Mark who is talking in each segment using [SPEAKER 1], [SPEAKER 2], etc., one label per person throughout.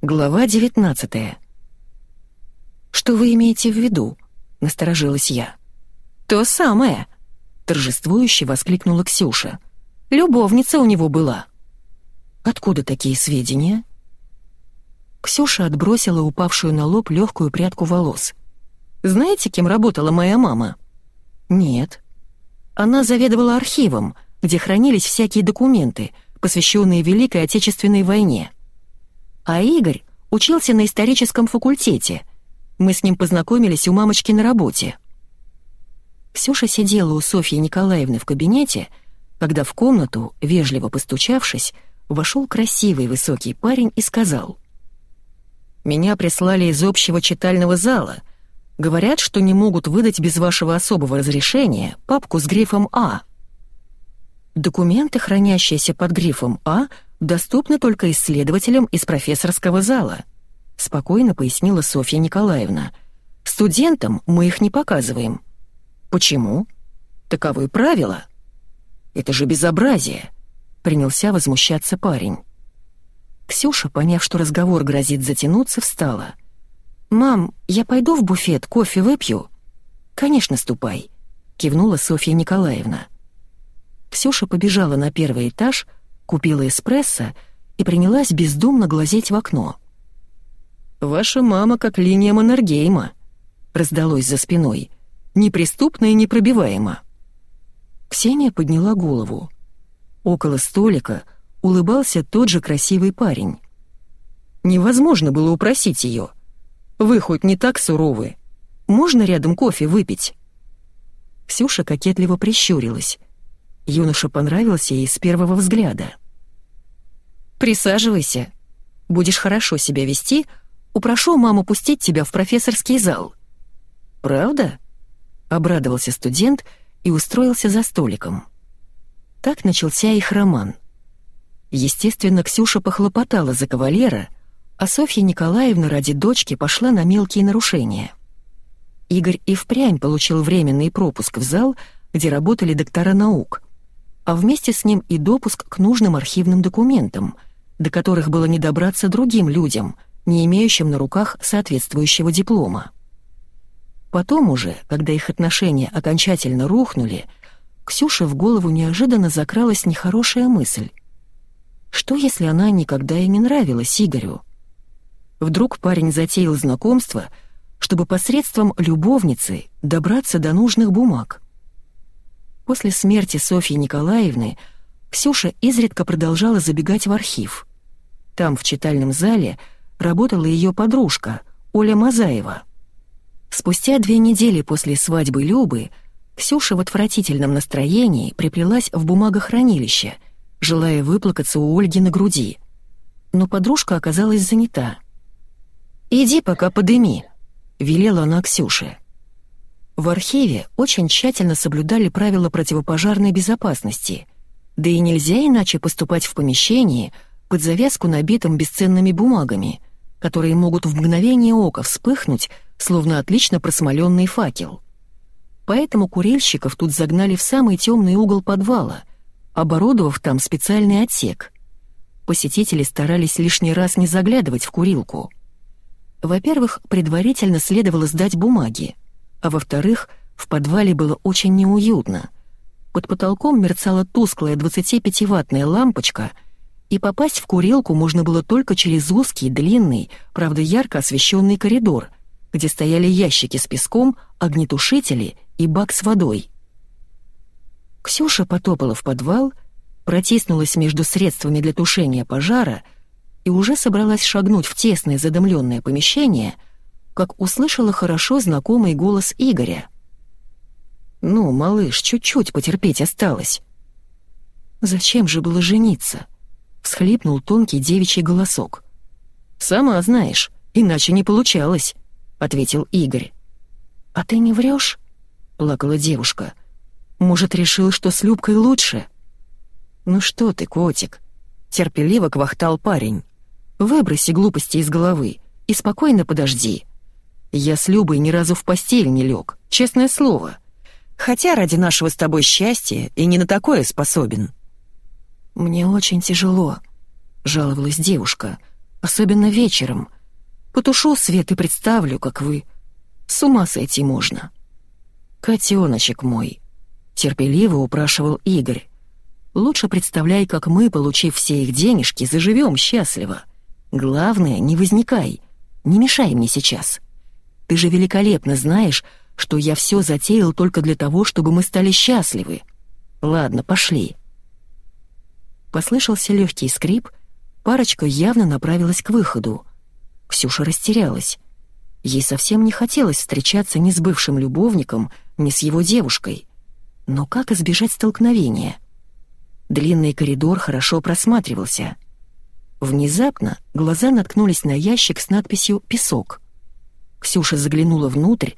[SPEAKER 1] Глава 19 «Что вы имеете в виду?» — насторожилась я. «То самое!» — торжествующе воскликнула Ксюша. «Любовница у него была». «Откуда такие сведения?» Ксюша отбросила упавшую на лоб легкую прядку волос. «Знаете, кем работала моя мама?» «Нет». Она заведовала архивом, где хранились всякие документы, посвященные Великой Отечественной войне. А Игорь учился на историческом факультете. Мы с ним познакомились у мамочки на работе. Ксюша сидела у Софьи Николаевны в кабинете, когда в комнату, вежливо постучавшись, вошел красивый высокий парень и сказал. «Меня прислали из общего читального зала. Говорят, что не могут выдать без вашего особого разрешения папку с грифом «А». Документы, хранящиеся под грифом «А», доступны только исследователям из профессорского зала», — спокойно пояснила Софья Николаевна. «Студентам мы их не показываем». «Почему?» «Таковы правила». «Это же безобразие», — принялся возмущаться парень. Ксюша, поняв, что разговор грозит затянуться, встала. «Мам, я пойду в буфет, кофе выпью?» «Конечно, ступай», — кивнула Софья Николаевна. Ксюша побежала на первый этаж, — купила эспрессо и принялась бездумно глазеть в окно. «Ваша мама как линия Маннергейма», — раздалось за спиной, неприступна и непробиваема. Ксения подняла голову. Около столика улыбался тот же красивый парень. Невозможно было упросить ее. «Вы хоть не так суровы. Можно рядом кофе выпить?» Ксюша кокетливо прищурилась. Юноша понравился ей с первого взгляда. «Присаживайся. Будешь хорошо себя вести, упрошу маму пустить тебя в профессорский зал». «Правда?» — обрадовался студент и устроился за столиком. Так начался их роман. Естественно, Ксюша похлопотала за кавалера, а Софья Николаевна ради дочки пошла на мелкие нарушения. Игорь и впрямь получил временный пропуск в зал, где работали доктора наук — а вместе с ним и допуск к нужным архивным документам, до которых было не добраться другим людям, не имеющим на руках соответствующего диплома. Потом уже, когда их отношения окончательно рухнули, Ксюше в голову неожиданно закралась нехорошая мысль. Что, если она никогда и не нравилась Игорю? Вдруг парень затеял знакомство, чтобы посредством любовницы добраться до нужных бумаг — После смерти Софьи Николаевны Ксюша изредка продолжала забегать в архив. Там, в читальном зале, работала ее подружка, Оля Мазаева. Спустя две недели после свадьбы Любы Ксюша в отвратительном настроении приплелась в бумагохранилище, желая выплакаться у Ольги на груди. Но подружка оказалась занята. «Иди пока подыми», — велела она Ксюше. В архиве очень тщательно соблюдали правила противопожарной безопасности, да и нельзя иначе поступать в помещении под завязку набитым бесценными бумагами, которые могут в мгновение ока вспыхнуть, словно отлично просмоленный факел. Поэтому курильщиков тут загнали в самый темный угол подвала, оборудовав там специальный отсек. Посетители старались лишний раз не заглядывать в курилку. Во-первых, предварительно следовало сдать бумаги — а во-вторых, в подвале было очень неуютно. Под потолком мерцала тусклая 25-ваттная лампочка, и попасть в курилку можно было только через узкий, длинный, правда ярко освещенный коридор, где стояли ящики с песком, огнетушители и бак с водой. Ксюша потопала в подвал, протиснулась между средствами для тушения пожара и уже собралась шагнуть в тесное задымленное помещение — как услышала хорошо знакомый голос Игоря. «Ну, малыш, чуть-чуть потерпеть осталось». «Зачем же было жениться?» — всхлипнул тонкий девичий голосок. «Сама знаешь, иначе не получалось», — ответил Игорь. «А ты не врешь? плакала девушка. «Может, решил, что с Любкой лучше?» «Ну что ты, котик?» — терпеливо квахтал парень. «Выброси глупости из головы и спокойно подожди. Я с Любой ни разу в постель не лег, честное слово. Хотя ради нашего с тобой счастья и не на такое способен». «Мне очень тяжело», — жаловалась девушка. особенно вечером. Потушу свет и представлю, как вы... С ума сойти можно. «Котеночек мой», — терпеливо упрашивал Игорь. «Лучше представляй, как мы, получив все их денежки, заживем счастливо. Главное, не возникай, не мешай мне сейчас. Ты же великолепно знаешь, что я все затеял только для того, чтобы мы стали счастливы. Ладно, пошли». Послышался легкий скрип, парочка явно направилась к выходу. Ксюша растерялась. Ей совсем не хотелось встречаться ни с бывшим любовником, ни с его девушкой. Но как избежать столкновения? Длинный коридор хорошо просматривался. Внезапно глаза наткнулись на ящик с надписью «Песок». Ксюша заглянула внутрь,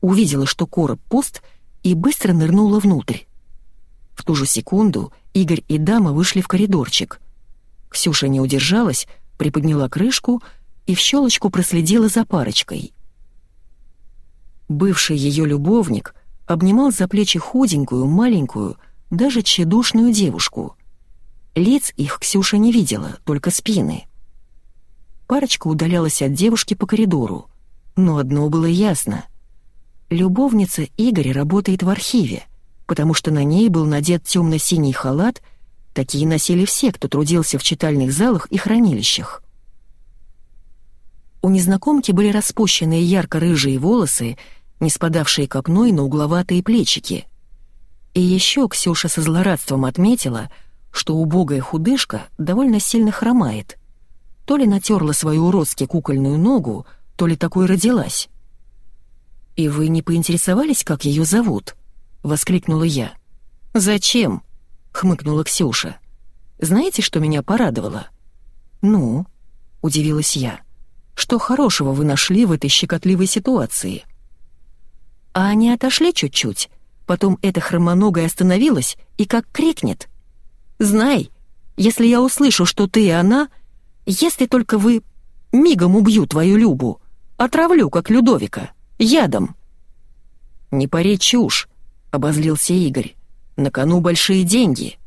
[SPEAKER 1] увидела, что короб пуст, и быстро нырнула внутрь. В ту же секунду Игорь и дама вышли в коридорчик. Ксюша не удержалась, приподняла крышку и в щелочку проследила за парочкой. Бывший ее любовник обнимал за плечи худенькую, маленькую, даже тщедушную девушку. Лиц их Ксюша не видела, только спины. Парочка удалялась от девушки по коридору, но одно было ясно. Любовница Игоря работает в архиве, потому что на ней был надет темно-синий халат, такие носили все, кто трудился в читальных залах и хранилищах. У незнакомки были распущенные ярко-рыжие волосы, не спадавшие копной на угловатые плечики. И еще Ксюша со злорадством отметила, что убогая худышка довольно сильно хромает. То ли натерла свою уродски кукольную ногу, то ли такой родилась. «И вы не поинтересовались, как ее зовут?» — воскликнула я. «Зачем?» — хмыкнула Ксюша. «Знаете, что меня порадовало?» «Ну?» — удивилась я. Что хорошего вы нашли в этой щекотливой ситуации? А они отошли чуть-чуть, потом эта хромоногая остановилась и как крикнет. «Знай, если я услышу, что ты и она, если только вы... Мигом убью твою Любу, отравлю, как Людовика, ядом». «Не пари чушь», — обозлился Игорь. «На кону большие деньги».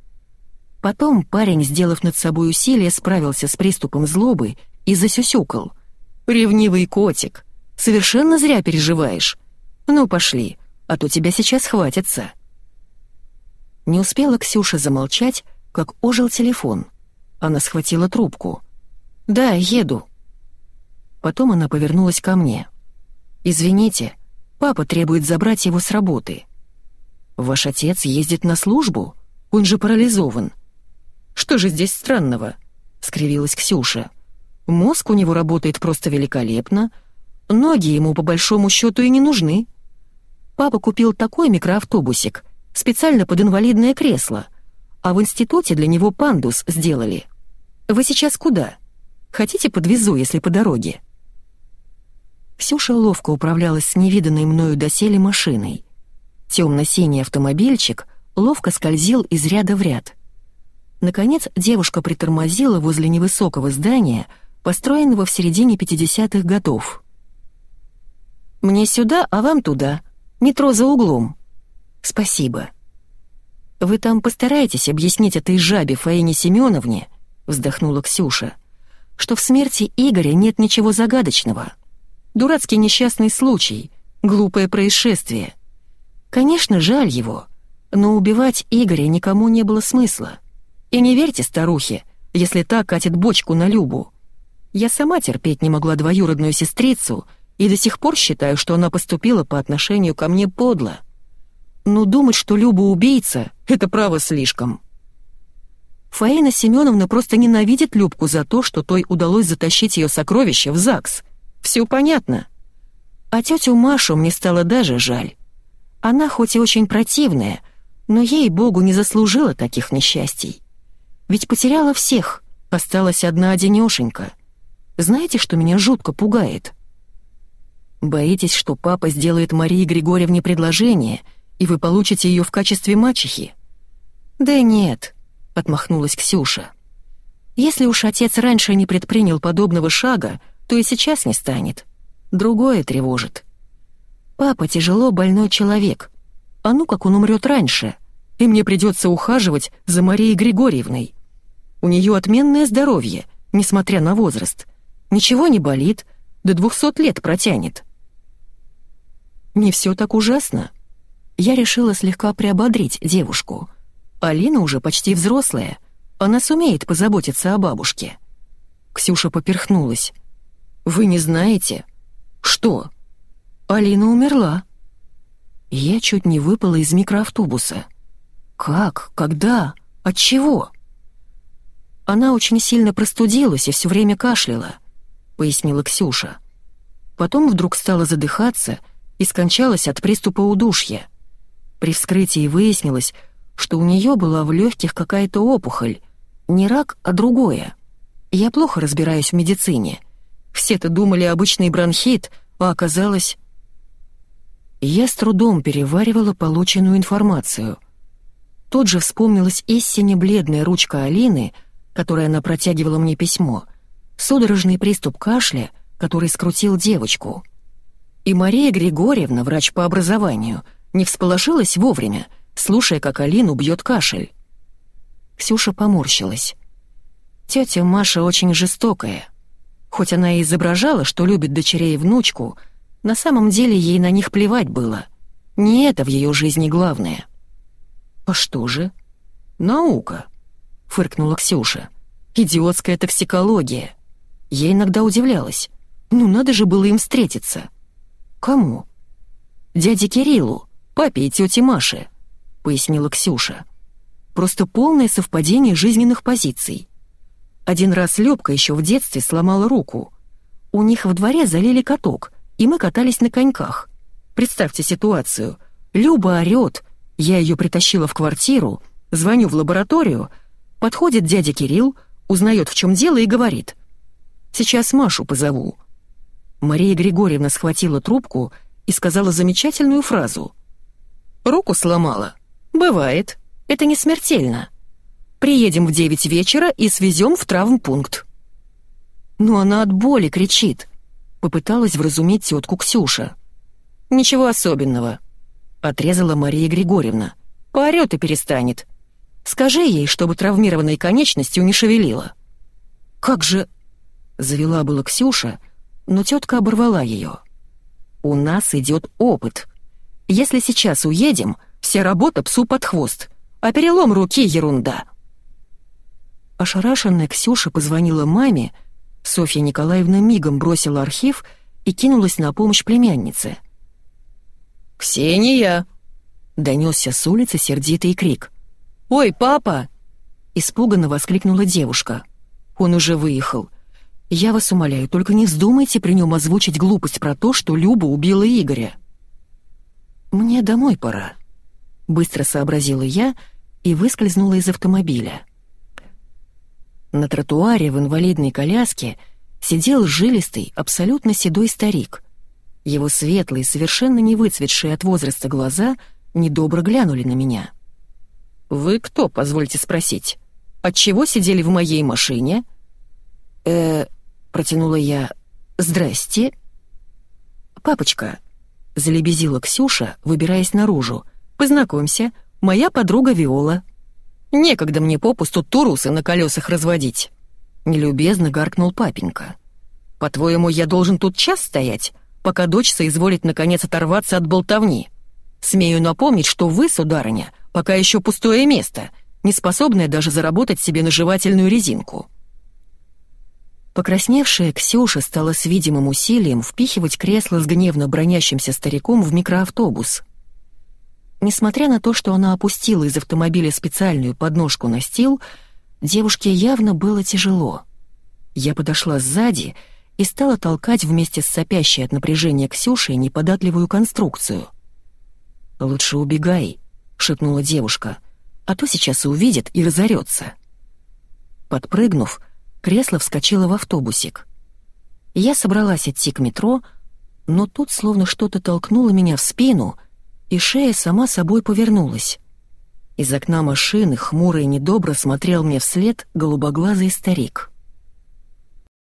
[SPEAKER 1] Потом парень, сделав над собой усилие, справился с приступом злобы и засюсюкал — Ревнивый котик. Совершенно зря переживаешь. Ну, пошли, а то тебя сейчас хватится». Не успела Ксюша замолчать, как ожил телефон. Она схватила трубку. «Да, еду». Потом она повернулась ко мне. «Извините, папа требует забрать его с работы». «Ваш отец ездит на службу? Он же парализован». «Что же здесь странного?» — скривилась Ксюша. Мозг у него работает просто великолепно, ноги ему по большому счету и не нужны. Папа купил такой микроавтобусик, специально под инвалидное кресло, а в институте для него пандус сделали. Вы сейчас куда? Хотите подвезу, если по дороге?» Ксюша ловко управлялась с невиданной мною доселе машиной. Темно-синий автомобильчик ловко скользил из ряда в ряд. Наконец девушка притормозила возле невысокого здания, построенного в середине 50-х годов. «Мне сюда, а вам туда. Метро за углом». «Спасибо». «Вы там постараетесь объяснить этой жабе Фаине Семеновне», — вздохнула Ксюша, «что в смерти Игоря нет ничего загадочного. Дурацкий несчастный случай, глупое происшествие. Конечно, жаль его, но убивать Игоря никому не было смысла. И не верьте старухе, если та катит бочку на Любу. Я сама терпеть не могла двоюродную сестрицу и до сих пор считаю, что она поступила по отношению ко мне подло. Но думать, что Люба убийца, это право слишком. Фаина Семеновна просто ненавидит Любку за то, что той удалось затащить ее сокровища в ЗАГС. Все понятно. А тетю Машу мне стало даже жаль. Она хоть и очень противная, но ей-богу не заслужила таких несчастий. Ведь потеряла всех, осталась одна одинешенька. Знаете, что меня жутко пугает? Боитесь, что папа сделает Марии Григорьевне предложение, и вы получите ее в качестве мачехи? Да нет, отмахнулась Ксюша. Если уж отец раньше не предпринял подобного шага, то и сейчас не станет. Другое тревожит. Папа тяжело больной человек. А ну как он умрет раньше, и мне придется ухаживать за Марией Григорьевной. У нее отменное здоровье, несмотря на возраст — Ничего не болит, до двухсот лет протянет. Не все так ужасно. Я решила слегка приободрить девушку. Алина уже почти взрослая, она сумеет позаботиться о бабушке. Ксюша поперхнулась. «Вы не знаете?» «Что?» «Алина умерла». Я чуть не выпала из микроавтобуса. «Как? Когда? От чего?» Она очень сильно простудилась и все время кашляла, пояснила Ксюша. Потом вдруг стала задыхаться и скончалась от приступа удушья. При вскрытии выяснилось, что у нее была в легких какая-то опухоль, не рак, а другое. Я плохо разбираюсь в медицине. Все-то думали обычный бронхит, а оказалось... Я с трудом переваривала полученную информацию. Тут же вспомнилась истине бледная ручка Алины — которой она протягивала мне письмо, судорожный приступ кашля, который скрутил девочку. И Мария Григорьевна, врач по образованию, не всполошилась вовремя, слушая, как Алину бьет кашель. Ксюша поморщилась. Тетя Маша очень жестокая. Хоть она и изображала, что любит дочерей и внучку, на самом деле ей на них плевать было. Не это в ее жизни главное. А что же? Наука фыркнула Ксюша. «Идиотская токсикология». Я иногда удивлялась. Ну надо же было им встретиться. «Кому?» «Дяде Кириллу, папе и тете Маше», — пояснила Ксюша. «Просто полное совпадение жизненных позиций. Один раз Лёбка еще в детстве сломала руку. У них в дворе залили каток, и мы катались на коньках. Представьте ситуацию. Люба орёт, я ее притащила в квартиру, звоню в лабораторию, Подходит дядя Кирилл, узнает, в чем дело, и говорит. «Сейчас Машу позову». Мария Григорьевна схватила трубку и сказала замечательную фразу. «Руку сломала. Бывает. Это не смертельно. Приедем в девять вечера и свезем в травмпункт». «Но она от боли кричит», — попыталась вразуметь тетку Ксюша. «Ничего особенного», — отрезала Мария Григорьевна. «Поорёт и перестанет. Скажи ей, чтобы травмированной конечностью не шевелила». «Как же...» — завела была Ксюша, но тетка оборвала ее. «У нас идет опыт. Если сейчас уедем, вся работа псу под хвост, а перелом руки — ерунда». Ошарашенная Ксюша позвонила маме, Софья Николаевна мигом бросила архив и кинулась на помощь племяннице.
[SPEAKER 2] «Ксения!»
[SPEAKER 1] — донесся с улицы сердитый крик —
[SPEAKER 2] «Ой, папа!»
[SPEAKER 1] — испуганно воскликнула девушка. «Он уже выехал. Я вас умоляю, только не вздумайте при нем озвучить глупость про то, что Люба убила Игоря». «Мне домой пора», — быстро сообразила я и выскользнула из автомобиля. На тротуаре в инвалидной коляске сидел жилистый, абсолютно седой старик. Его светлые, совершенно не выцветшие от возраста глаза недобро глянули на меня. «Вы кто, позвольте спросить? Отчего сидели в моей машине?» «Э...» — протянула я. «Здрасте». «Папочка», — залебезила Ксюша, выбираясь наружу. «Познакомься, моя подруга Виола». «Некогда мне попусту турусы на колесах разводить», — нелюбезно гаркнул папенька. «По-твоему, я должен тут час стоять, пока дочь соизволит наконец оторваться от болтовни? Смею напомнить, что вы, сударыня, Пока еще пустое место, не способное даже заработать себе на жевательную резинку. Покрасневшая Ксюша стала с видимым усилием впихивать кресло с гневно бронящимся стариком в микроавтобус. Несмотря на то, что она опустила из автомобиля специальную подножку на стил, девушке явно было тяжело. Я подошла сзади и стала толкать вместе с сопящей от напряжения Ксюшей неподатливую конструкцию. «Лучше убегай», шепнула девушка, «а то сейчас и увидит и разорется». Подпрыгнув, кресло вскочило в автобусик. Я собралась идти к метро, но тут словно что-то толкнуло меня в спину, и шея сама собой повернулась. Из окна машины хмуро и недобро смотрел мне вслед голубоглазый старик.